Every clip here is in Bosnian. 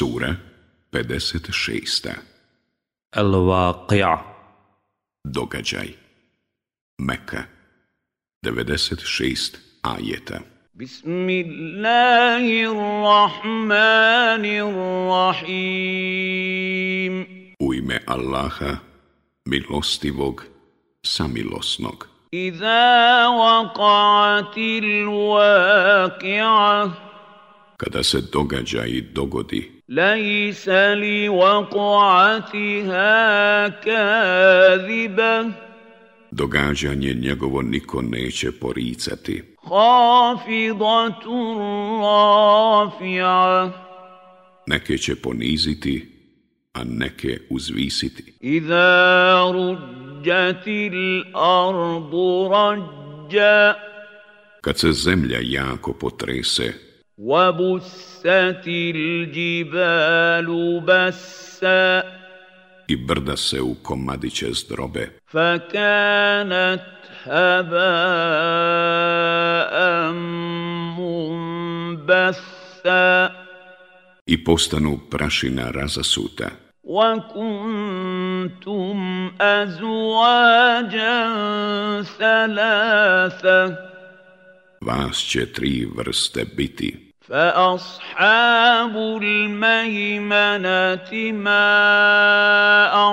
Sura 56. Al-Waqi'a. Događaj. Meka 96 ajeta. Bismillahirrahmanirrahim. U ime Allaha, milostivog, samilosnog. Iza waqa'atil waqi'ah Kada se događa i dogodi, Laysa li waqa'atiha kadhibah događanje njegovo niko neće poricati. Hafidatun rafi'a Neke će poniziti, a neke uzvisiti. Iza rujjatil ardu rajja Kad se zemlja jako potrese, Wabussatil jibalu bassa i brda se u komadiće zdrobe, فكانت هباء منبثا i postanu prašina razasuta, وكنتم أزواجا ثلاثة vas će tri vrste biti. فأصحاب الميمنة ما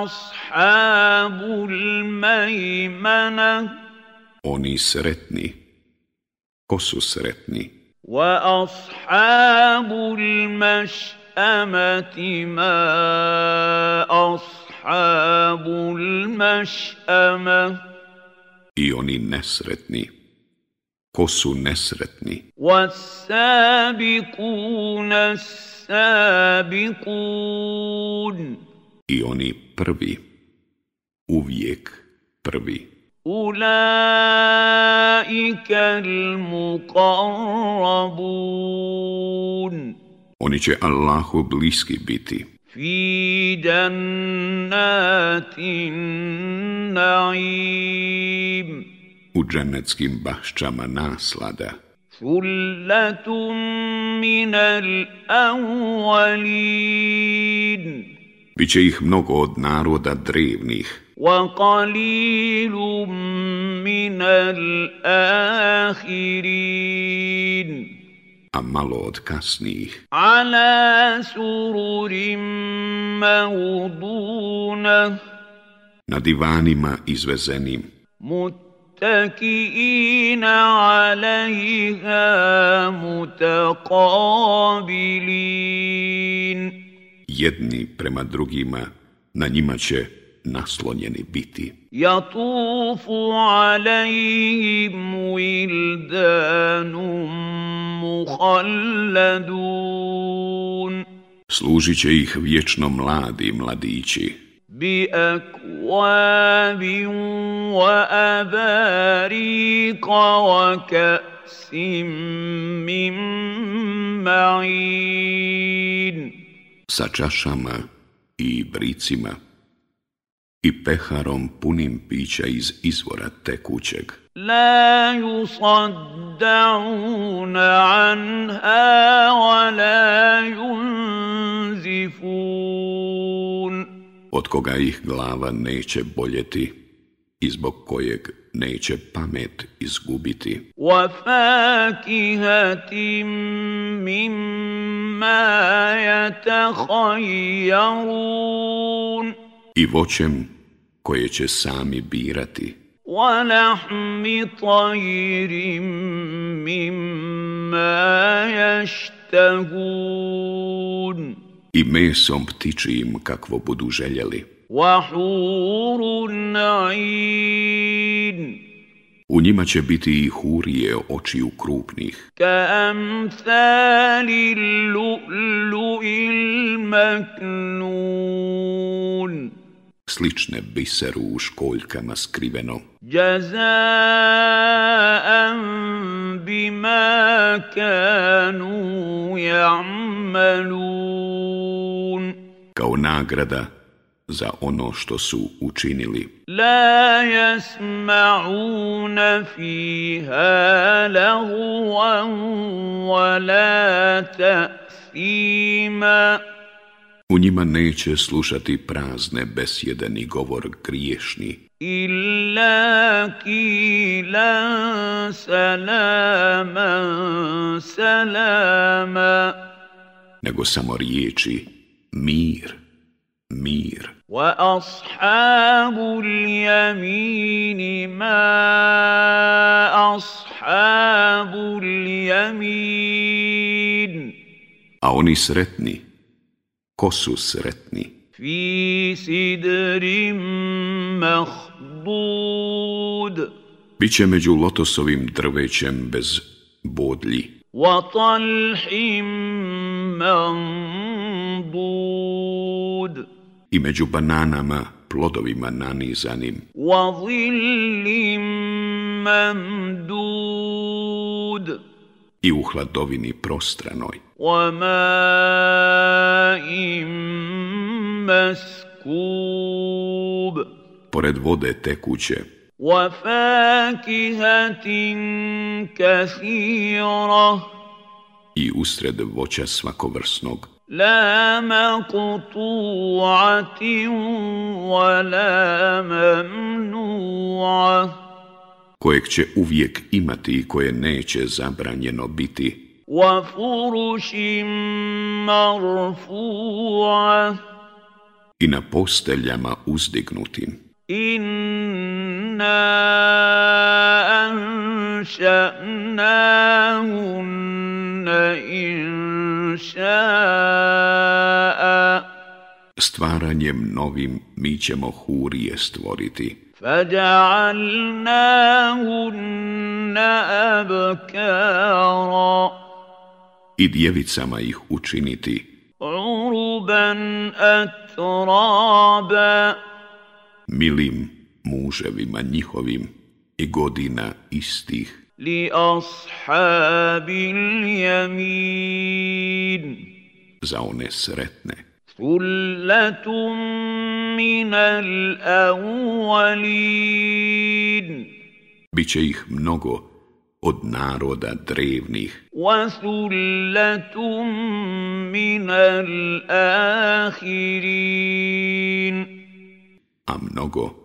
أصحاب الميمنة Oni sretni. Ko su sretni? وأصحاب المشأمة ما أصحاب المشأمة I oni nesretni. ko su nesretni. I oni prvi, uvijek prvi. Ulaika al-muqarrabun Oni će Allahu bliski biti. Fi jannatin na'im u džennetskim bašćama naslada. Sulatum minal awalid. Biće ih mnogo od naroda drevnih. Wa qalilum minal ahirin. A malo od kasnijih. Ala sururim maudunah. Na divanima izvezenim. Mut متكئين عليها متقابلين jedni prema drugima, na njima će naslonjeni biti. يطوف عليهم ولدان مخلدون Služit će ih vječno mladi mladići, بأكواب وأباريق وكأس من معين sa čašama i bricima i peharom punim pića iz izvora tekućeg. لا يصدعون عنها ولا ينزفون od koga ih glava neće boljeti i zbog kojeg neće pamet izgubiti. وفاكهة مما يتخيرون I voćem koje će sami birati ولحم طير مما يشتهون i mesom ptičijim kakvo budu željeli. U njima će biti i hurije očiju krupnih. Ka amthali maknun slične biseru u školjkama skriveno. Jazaan bima kanu ja'malun kao nagrada za ono što su učinili. La jasma'una fiha lahuan wa la ta'fima. U njima neće slušati prazne besjede ni govor griješni. Illa kilan salaman salama. Nego samo riječi mir, mir. وأصحاب اليمين ما أصحاب اليمين A oni sretni, ko su sretni? في سدر مخضود Biće među lotosovim drvećem bez bodlji وطلح منضود i među bananama, plodovima nanizanim. Wa. I u hladovini prostranoj. Pored vode tekuće. Wa fakihatin kathira. I usred voća svakovrsnog. لا مقطوعة ولا ممنوعة kojeg će uvijek imati i koje neće zabranjeno biti وفرش مرفوعة i na posteljama uzdignutim إنا أنشأناهن إنشاء Stvaranjem novim mi ćemo hurije stvoriti فجعلناهن أبكارا i djevicama ih učiniti عربا أترابا milim muževima njihovim i godina istih لأصحاب اليمين za one sretne. ثلة من الأولين Biće ih mnogo od naroda drevnih, وثلة من الآخرين a mnogo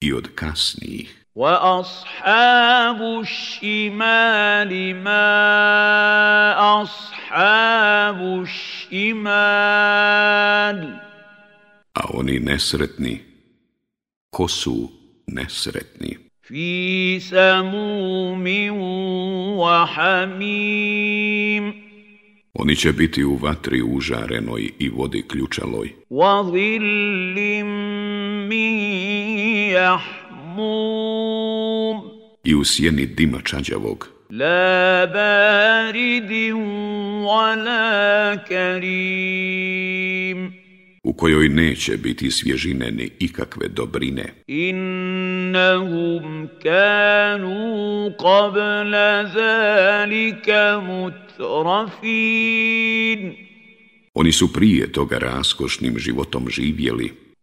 i od kasnijih. وأصحاب الشمال ما أصحاب الشمال A oni nesretni, ko su nesretni? في سموم وحميم Oni će biti u vatri užarenoj i vodi ključaloj وظل من يحموم i u sjeni dima čanđavog. La baridin wa la karim u kojoj neće biti svježine ni ikakve dobrine. Innahum kanu qabla zalika mutrafin. Oni su prije toga raskošnim životom živjeli,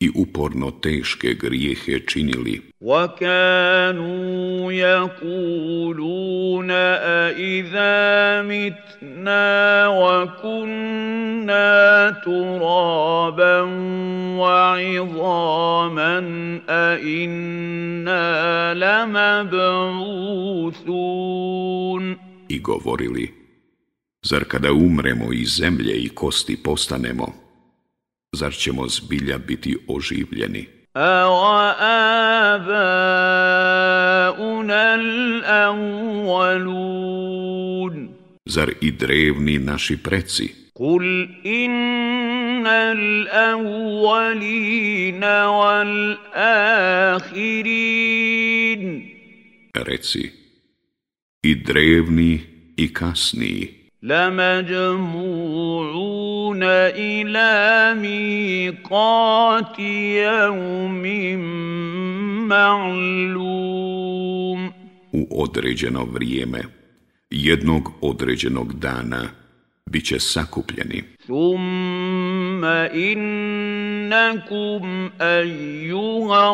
i uporno teške grijehe činili, وكانوا يقولون أإذا متنا وكنا ترابا وعظاما أإنا لمبعوثون i govorili, zar kada umremo i zemlje i kosti postanemo, zar ćemo zbilja biti oživljeni? Zar i drevni naši preci? Kul innal awwalina wal akhirin Reci i drevni i kasniji لمجموعون إلى ميقات يوم معلوم u određeno vrijeme, jednog određenog dana, bit će sakupljeni. ثم إنكم أيها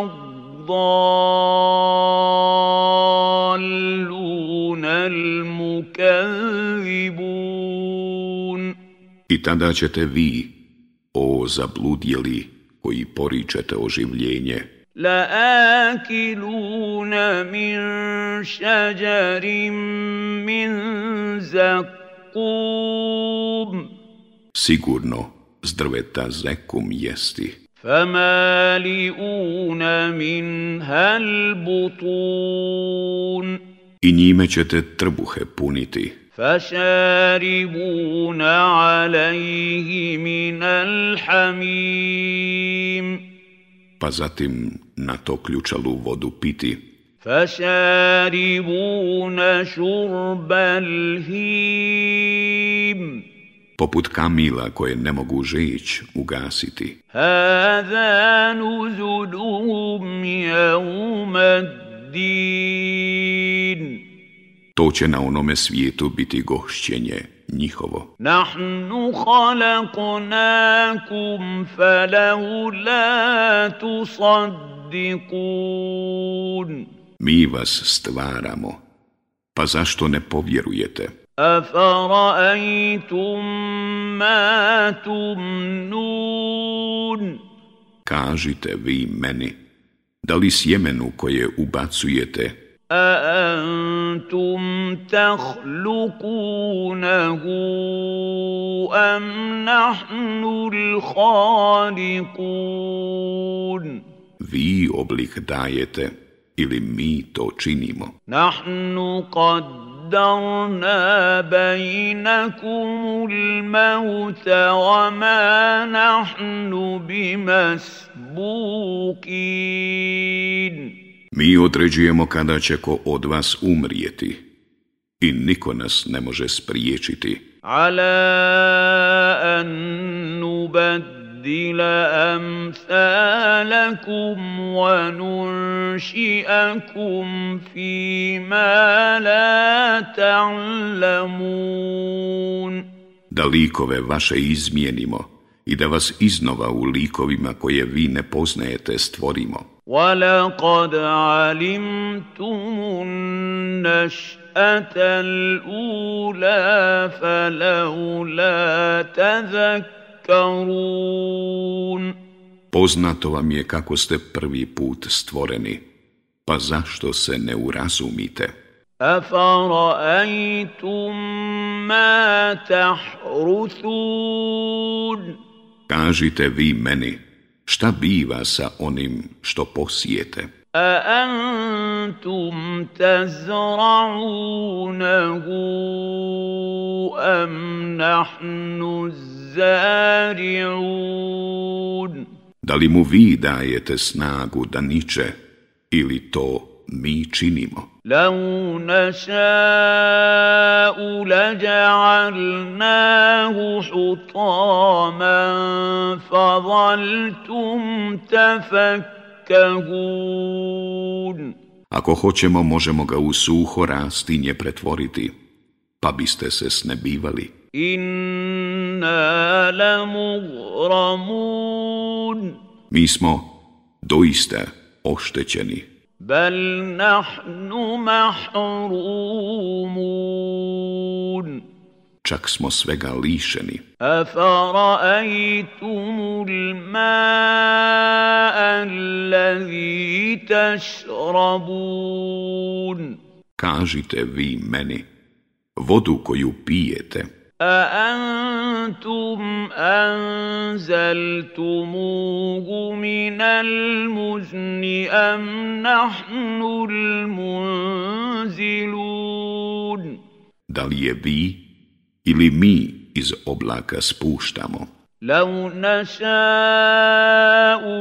الضالون المكذبون I tada ćete vi, o zabludjeli, koji poričete oživljenje, لآكلون من شجر من زقوم sigurno s drveta zekum jesti, فمالئون منها البطون i njime ćete trbuhe puniti, فشاربون عليه من الحميم pa zatim na to ključalu vodu piti, فشاربون شرب الهيم poput kamila koje ne mogu žić ugasiti. Hada nuzulum jaumaddin. To će na onome svijetu biti gošćenje njihovo. Nahnu halakunakum falau la tusaddikun. Mi vas stvaramo, pa zašto ne povjerujete? أفرأيتم ما تمنون Kažite vi meni, da li sjemenu koje ubacujete, أأنتم تخلقونه أم نحن الخالقون vi oblik dajete ili mi to činimo? نحن قدرنا بينكم الموت وما نحن بمسبوقين Mi određujemo kada će ko od vas umrijeti i niko nas ne može spriječiti. على أن نبدل أمثالكم وننشئكم فيما لا تعلمون Da likove vaše izmijenimo i da vas iznova u likovima koje vi ne poznajete stvorimo. ولقد علمتم النشأة الأولى فلولا تذكرون Poznato vam je kako ste prvi put stvoreni, pa zašto se ne urazumite? أفرأيتم ما تحرثون Kažite vi meni, šta biva sa onim što posijete? أأنتم تزرعونه أم نحن الزارعون Da li mu vi dajete snagu da niče ili to mi činimo? لو نشاء لجعلناه حطاما فظلتم تفكهون Ako hoćemo, možemo ga u suho rastinje pretvoriti, pa biste se snebivali. inna lamugramun. Mi smo doista oštećeni. Bel nahnu mahrumun. Čak smo svega lišeni. A faraajtumu l'ma'a tašrabun. Kažite vi meni, vodu koju pijete. أأنتم أنزلتموه من المزن أم نحن المنزلون da li je vi ili mi iz oblaka spuštamo? لو نشاء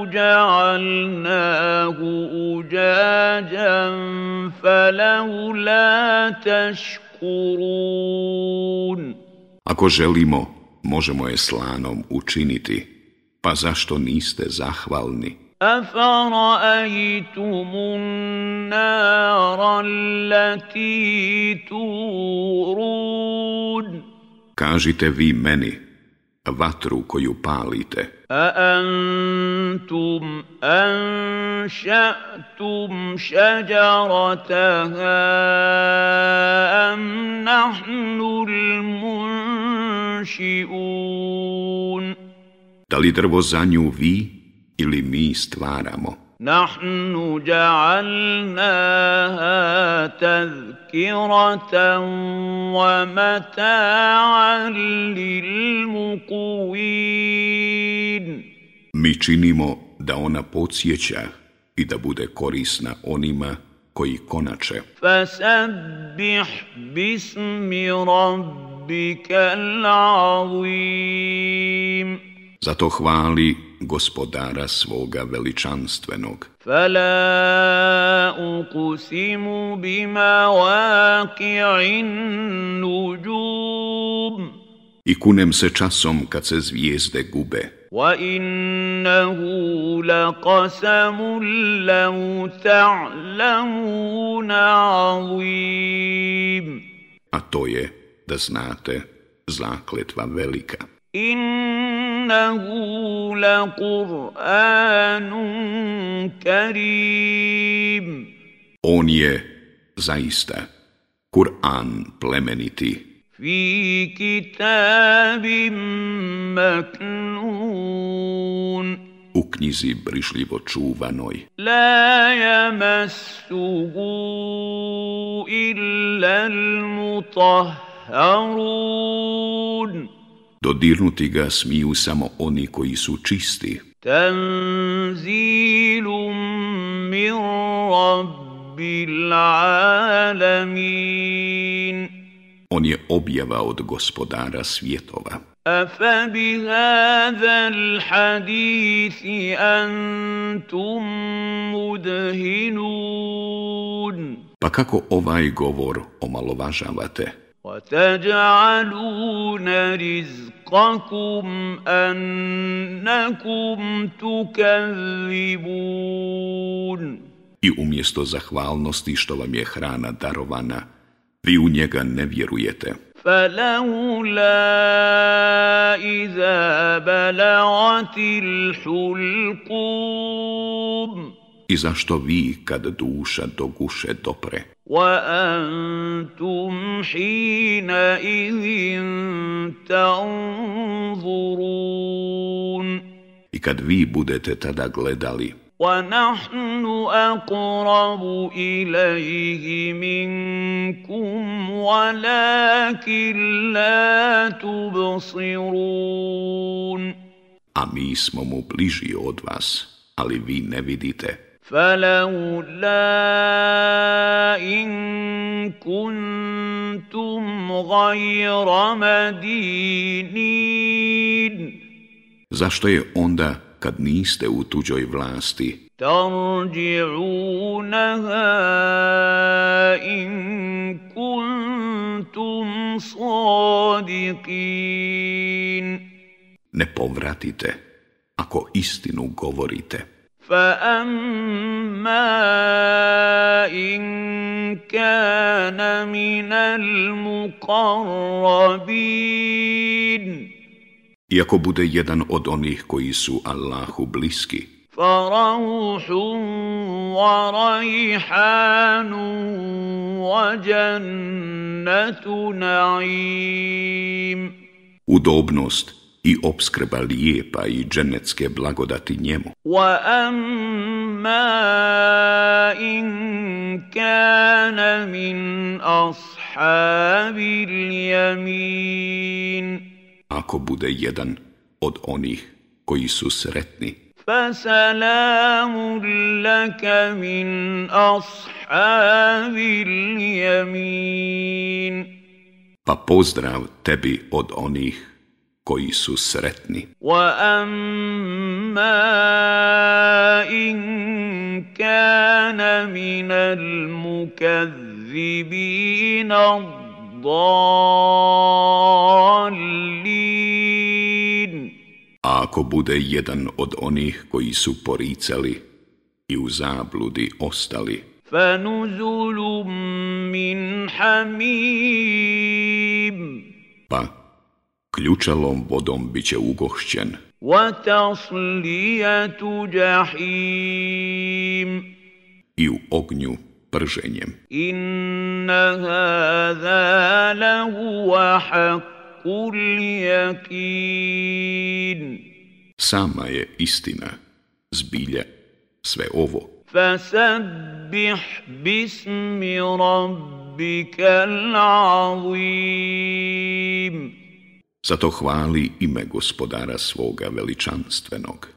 جعلناه أجاجا فلولا تشكرون Ako želimo, možemo je slanom učiniti, pa zašto niste zahvalni? أفرأيتم النار التي تورون Kažite vi meni, vatru koju palite. A antum anša'tum šađarataha am nahnu munši'un. Da li drvo za nju vi ili mi stvaramo? نحن جعلناها تذكرة ومتاعا للمقوين Mi činimo da ona podsjeća i da bude korisna onima koji konače. فسبح باسم ربك العظيم Zato hvali gospodara svoga veličanstvenog. Fala ukusimu bima vaki'in nuđub. I kunem se časom kad se zvijezde gube. Wa innahu la qasamun lau azim. A to je, da znate, zakletva velika. إنه لقرآن كريم On je, zaista, Kur'an plemeniti, في كتاب مكنون u knjizi brišljivo čuvanoj. لا يمسه إلا المطهرون Dodirnuti ga smiju samo oni koji su čisti. تنزيل من رب العالمين On je objava od gospodara svjetova. أفبهذا الحديث أنتم مدهنون Pa kako ovaj govor omalovažavate? وتجعلون رزقكم أنكم تكذبون I umjesto zahvalnosti što vam je hrana darovana, vi u njega ne vjerujete. فلولا إذا بلغت الحلقوم I zašto vi, kad duša do guše dopre, وأنتم حينئذ تنظرون i kad vi budete tada gledali, ونحن أقرب إليه منكم ولكن لا تبصرون a mi smo mu bliži od vas, ali vi ne vidite. فلولا إن كنتم غير مدينين Zašto je onda, kad niste u tuđoj vlasti, ترجعونها إن كنتم صادقين ne povratite, ako istinu govorite? فأما إن كان من المقربين Iako bude jedan od onih koji su Allahu bliski, فروح وريحان وجنة نعيم udobnost i obskrba lijepa i dženecke blagodati njemu. واما ان كان من اصحاب اليمين Ako bude jedan od onih koji su sretni, فسلام لك من اصحاب اليمين pa pozdrav tebi od onih koji su sretni. واما ان كان من المكذبين الضالين A ako bude jedan od onih koji su poricali i u zabludi ostali, فنزل من حميم pa Ključalom vodom bit će ugošćen وتصلية جحيم i u ognju prženjem. إن هذا لهو حق اليقين Sama je istina, zbilja, sve ovo. فسبح باسم ربك العظيم Zato hvali ime gospodara svoga veličanstvenog.